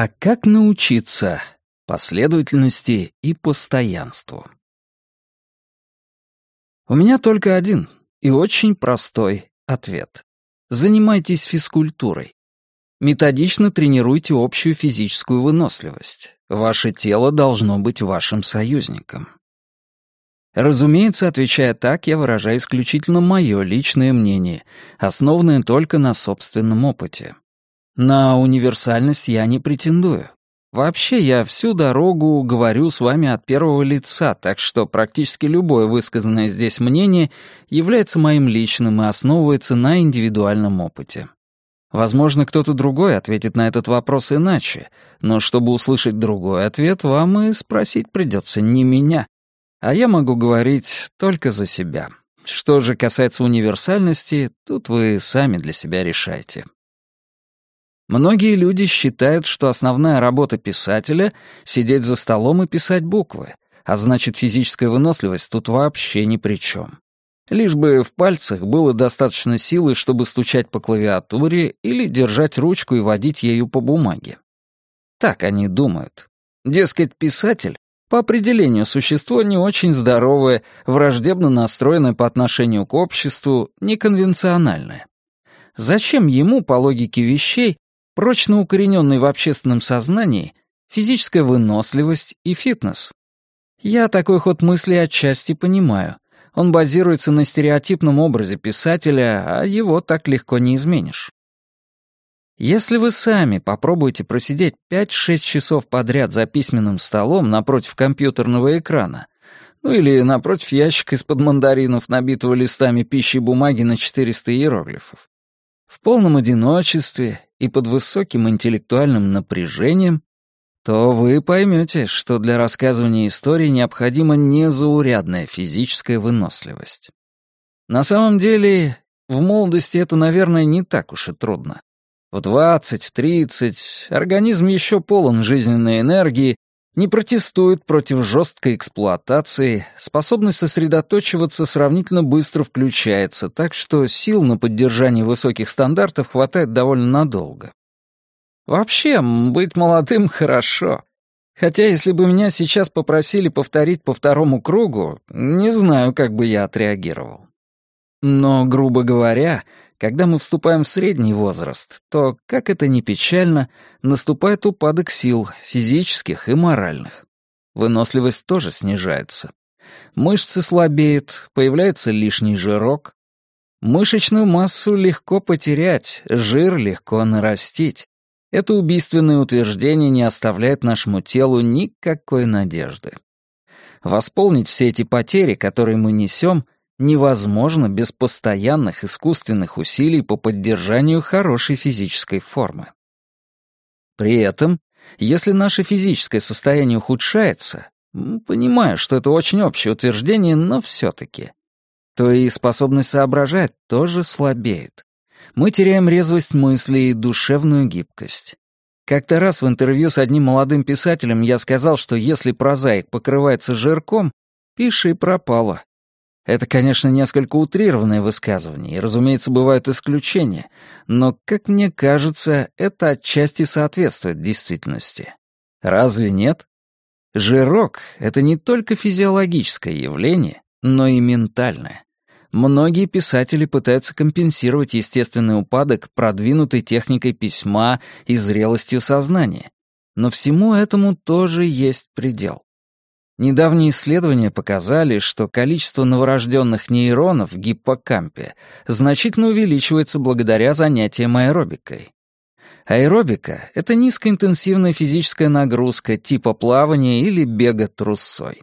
А как научиться последовательности и постоянству? У меня только один и очень простой ответ. Занимайтесь физкультурой. Методично тренируйте общую физическую выносливость. Ваше тело должно быть вашим союзником. Разумеется, отвечая так, я выражаю исключительно мое личное мнение, основанное только на собственном опыте. На универсальность я не претендую. Вообще, я всю дорогу говорю с вами от первого лица, так что практически любое высказанное здесь мнение является моим личным и основывается на индивидуальном опыте. Возможно, кто-то другой ответит на этот вопрос иначе, но чтобы услышать другой ответ, вам и спросить придется не меня. А я могу говорить только за себя. Что же касается универсальности, тут вы сами для себя решайте. Многие люди считают, что основная работа писателя — сидеть за столом и писать буквы, а значит, физическая выносливость тут вообще ни при чем. Лишь бы в пальцах было достаточно силы, чтобы стучать по клавиатуре или держать ручку и водить ею по бумаге. Так они думают. Дескать, писатель по определению существо не очень здоровое, враждебно настроенное по отношению к обществу, неконвенциональное. Зачем ему, по логике вещей, прочно укорененный в общественном сознании, физическая выносливость и фитнес? Я такой ход мысли отчасти понимаю — он базируется на стереотипном образе писателя, а его так легко не изменишь. Если вы сами попробуете просидеть 5-6 часов подряд за письменным столом напротив компьютерного экрана, ну или напротив ящика из-под мандаринов, набитого листами пищи и бумаги на 400 иероглифов, в полном одиночестве и под высоким интеллектуальным напряжением, то вы поймете, что для рассказывания истории необходима незаурядная физическая выносливость. На самом деле, в молодости это, наверное, не так уж и трудно. В 20, в 30 организм еще полон жизненной энергии, не протестует против жесткой эксплуатации, способность сосредоточиваться сравнительно быстро включается, так что сил на поддержание высоких стандартов хватает довольно надолго. Вообще, быть молодым хорошо. Хотя если бы меня сейчас попросили повторить по второму кругу, не знаю, как бы я отреагировал. Но, грубо говоря, когда мы вступаем в средний возраст, то, как это ни печально, наступает упадок сил, физических и моральных. Выносливость тоже снижается. Мышцы слабеют, появляется лишний жирок. Мышечную массу легко потерять, жир легко нарастить. Это убийственное утверждение не оставляет нашему телу никакой надежды. Восполнить все эти потери, которые мы несем, невозможно без постоянных искусственных усилий по поддержанию хорошей физической формы. При этом, если наше физическое состояние ухудшается, понимаю, что это очень общее утверждение, но все-таки, то и способность соображать тоже слабеет мы теряем резвость мысли и душевную гибкость. Как-то раз в интервью с одним молодым писателем я сказал, что если прозаик покрывается жирком, пиши и пропало. Это, конечно, несколько утрированное высказывание, и, разумеется, бывают исключения, но, как мне кажется, это отчасти соответствует действительности. Разве нет? Жирок — это не только физиологическое явление, но и ментальное. Многие писатели пытаются компенсировать естественный упадок продвинутой техникой письма и зрелостью сознания. Но всему этому тоже есть предел. Недавние исследования показали, что количество новорожденных нейронов в гиппокампе значительно увеличивается благодаря занятиям аэробикой. Аэробика — это низкоинтенсивная физическая нагрузка типа плавания или бега трусой.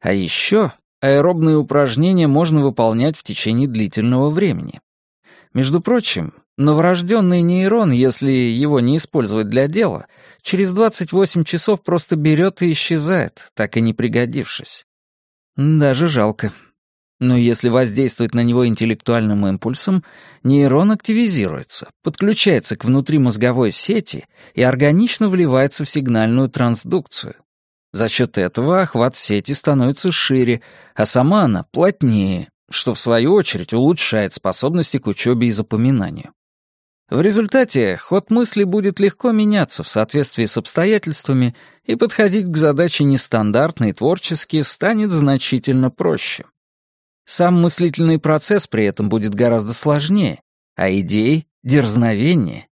А еще аэробные упражнения можно выполнять в течение длительного времени. Между прочим, новорожденный нейрон, если его не использовать для дела, через 28 часов просто берет и исчезает, так и не пригодившись. Даже жалко. Но если воздействовать на него интеллектуальным импульсом, нейрон активизируется, подключается к внутримозговой сети и органично вливается в сигнальную трансдукцию. За счет этого охват сети становится шире, а сама она плотнее, что в свою очередь улучшает способности к учебе и запоминанию. В результате ход мысли будет легко меняться в соответствии с обстоятельствами, и подходить к задаче нестандартно и творчески станет значительно проще. Сам мыслительный процесс при этом будет гораздо сложнее, а идеи — дерзновеннее.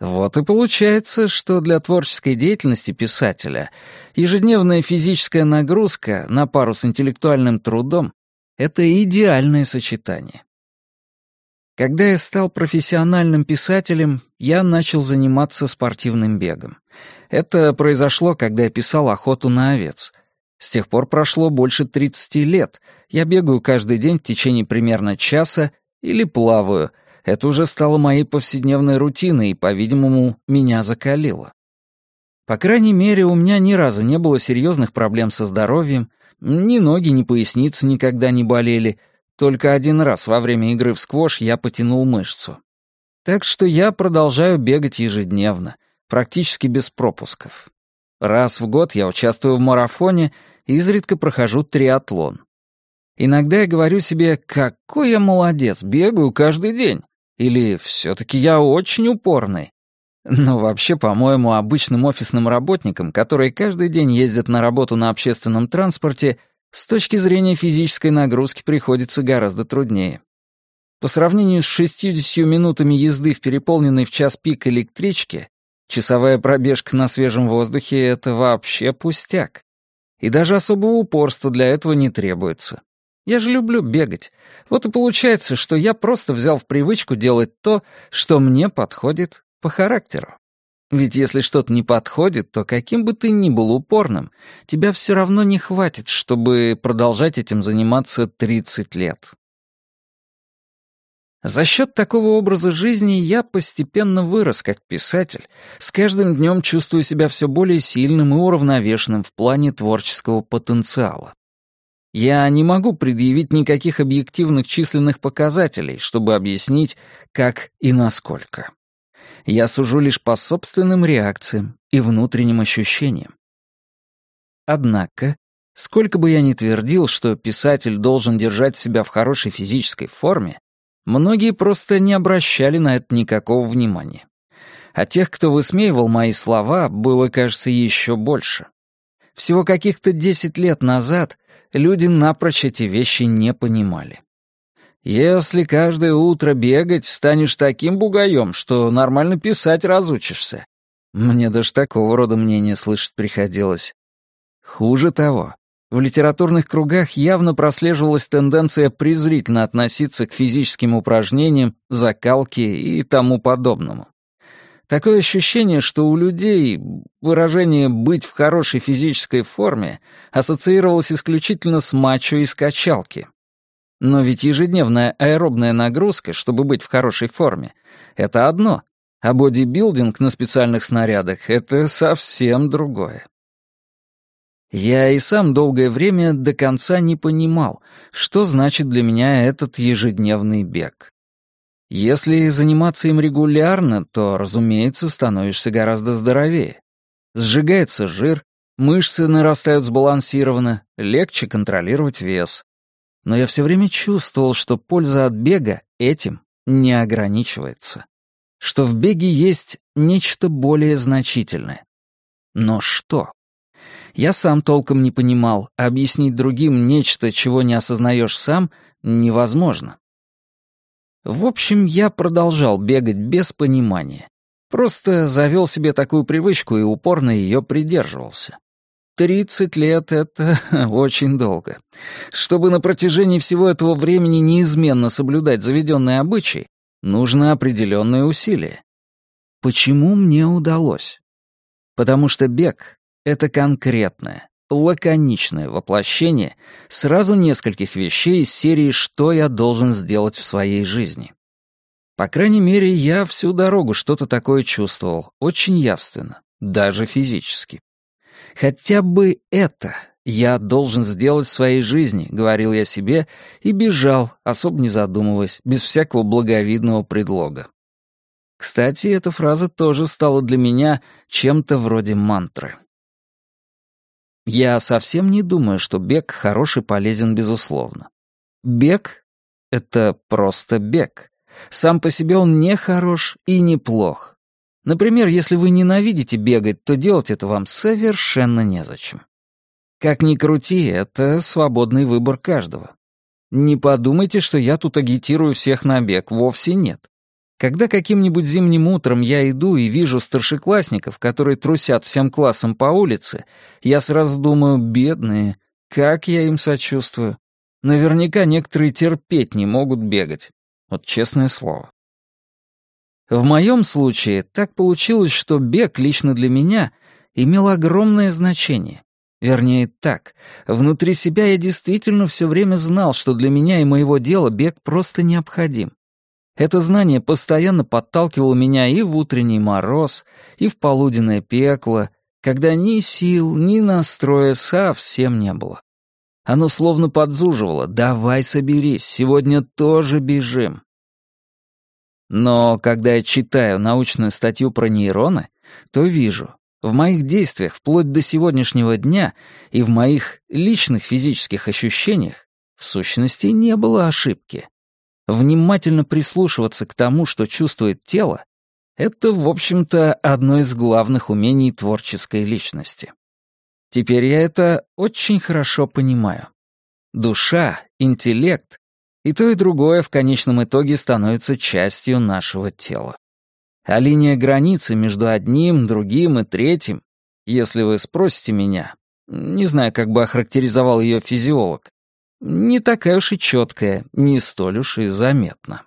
Вот и получается, что для творческой деятельности писателя ежедневная физическая нагрузка на пару с интеллектуальным трудом — это идеальное сочетание. Когда я стал профессиональным писателем, я начал заниматься спортивным бегом. Это произошло, когда я писал «Охоту на овец». С тех пор прошло больше 30 лет. Я бегаю каждый день в течение примерно часа или плаваю — это уже стало моей повседневной рутиной и, по-видимому, меня закалило. По крайней мере, у меня ни разу не было серьезных проблем со здоровьем, ни ноги, ни поясница никогда не болели, только один раз во время игры в сквош я потянул мышцу. Так что я продолжаю бегать ежедневно, практически без пропусков. Раз в год я участвую в марафоне и изредка прохожу триатлон. Иногда я говорю себе, какой я молодец, бегаю каждый день. Или все-таки я очень упорный? Но вообще, по-моему, обычным офисным работникам, которые каждый день ездят на работу на общественном транспорте, с точки зрения физической нагрузки приходится гораздо труднее. По сравнению с 60 минутами езды в переполненной в час пик электричке, часовая пробежка на свежем воздухе — это вообще пустяк. И даже особого упорства для этого не требуется. Я же люблю бегать. Вот и получается, что я просто взял в привычку делать то, что мне подходит по характеру. Ведь если что-то не подходит, то каким бы ты ни был упорным, тебя все равно не хватит, чтобы продолжать этим заниматься 30 лет. За счет такого образа жизни я постепенно вырос как писатель, с каждым днем чувствую себя все более сильным и уравновешенным в плане творческого потенциала. Я не могу предъявить никаких объективных численных показателей, чтобы объяснить, как и насколько. Я сужу лишь по собственным реакциям и внутренним ощущениям. Однако, сколько бы я ни твердил, что писатель должен держать себя в хорошей физической форме, многие просто не обращали на это никакого внимания. А тех, кто высмеивал мои слова, было, кажется, еще больше. Всего каких-то десять лет назад люди напрочь эти вещи не понимали. Если каждое утро бегать, станешь таким бугаем, что нормально писать разучишься. Мне даже такого рода мнения слышать приходилось. Хуже того, в литературных кругах явно прослеживалась тенденция презрительно относиться к физическим упражнениям, закалке и тому подобному. Такое ощущение, что у людей выражение «быть в хорошей физической форме» ассоциировалось исключительно с мачо и скачалки. Но ведь ежедневная аэробная нагрузка, чтобы быть в хорошей форме, это одно, а бодибилдинг на специальных снарядах — это совсем другое. Я и сам долгое время до конца не понимал, что значит для меня этот ежедневный бег. Если заниматься им регулярно, то, разумеется, становишься гораздо здоровее. Сжигается жир, мышцы нарастают сбалансированно, легче контролировать вес. Но я все время чувствовал, что польза от бега этим не ограничивается. Что в беге есть нечто более значительное. Но что? Я сам толком не понимал, объяснить другим нечто, чего не осознаешь сам, невозможно. В общем, я продолжал бегать без понимания. Просто завел себе такую привычку и упорно ее придерживался. Тридцать лет — это очень долго. Чтобы на протяжении всего этого времени неизменно соблюдать заведенные обычаи, нужно определенные усилия. Почему мне удалось? Потому что бег — это конкретное, лаконичное воплощение сразу нескольких вещей из серии «Что я должен сделать в своей жизни?». По крайней мере, я всю дорогу что-то такое чувствовал, очень явственно, даже физически. «Хотя бы это я должен сделать в своей жизни», — говорил я себе, и бежал, особо не задумываясь, без всякого благовидного предлога. Кстати, эта фраза тоже стала для меня чем-то вроде мантры. Я совсем не думаю, что бег хороший полезен безусловно. Бег — это просто бег. Сам по себе он не хорош и не плох. Например, если вы ненавидите бегать, то делать это вам совершенно незачем. Как ни крути, это свободный выбор каждого. Не подумайте, что я тут агитирую всех на бег, вовсе нет. Когда каким-нибудь зимним утром я иду и вижу старшеклассников, которые трусят всем классом по улице, я сразу думаю, бедные, как я им сочувствую. Наверняка некоторые терпеть не могут бегать. Вот честное слово. В моем случае так получилось, что бег лично для меня имел огромное значение. Вернее, так. Внутри себя я действительно все время знал, что для меня и моего дела бег просто необходим. Это знание постоянно подталкивало меня и в утренний мороз, и в полуденное пекло, когда ни сил, ни настроя совсем не было. Оно словно подзуживало «давай соберись, сегодня тоже бежим». Но когда я читаю научную статью про нейроны, то вижу, в моих действиях вплоть до сегодняшнего дня и в моих личных физических ощущениях в сущности не было ошибки. Внимательно прислушиваться к тому, что чувствует тело, это, в общем-то, одно из главных умений творческой личности. Теперь я это очень хорошо понимаю. Душа, интеллект и то и другое в конечном итоге становится частью нашего тела. А линия границы между одним, другим и третьим, если вы спросите меня, не знаю, как бы охарактеризовал ее физиолог, не такая уж и четкая, не столь уж и заметна.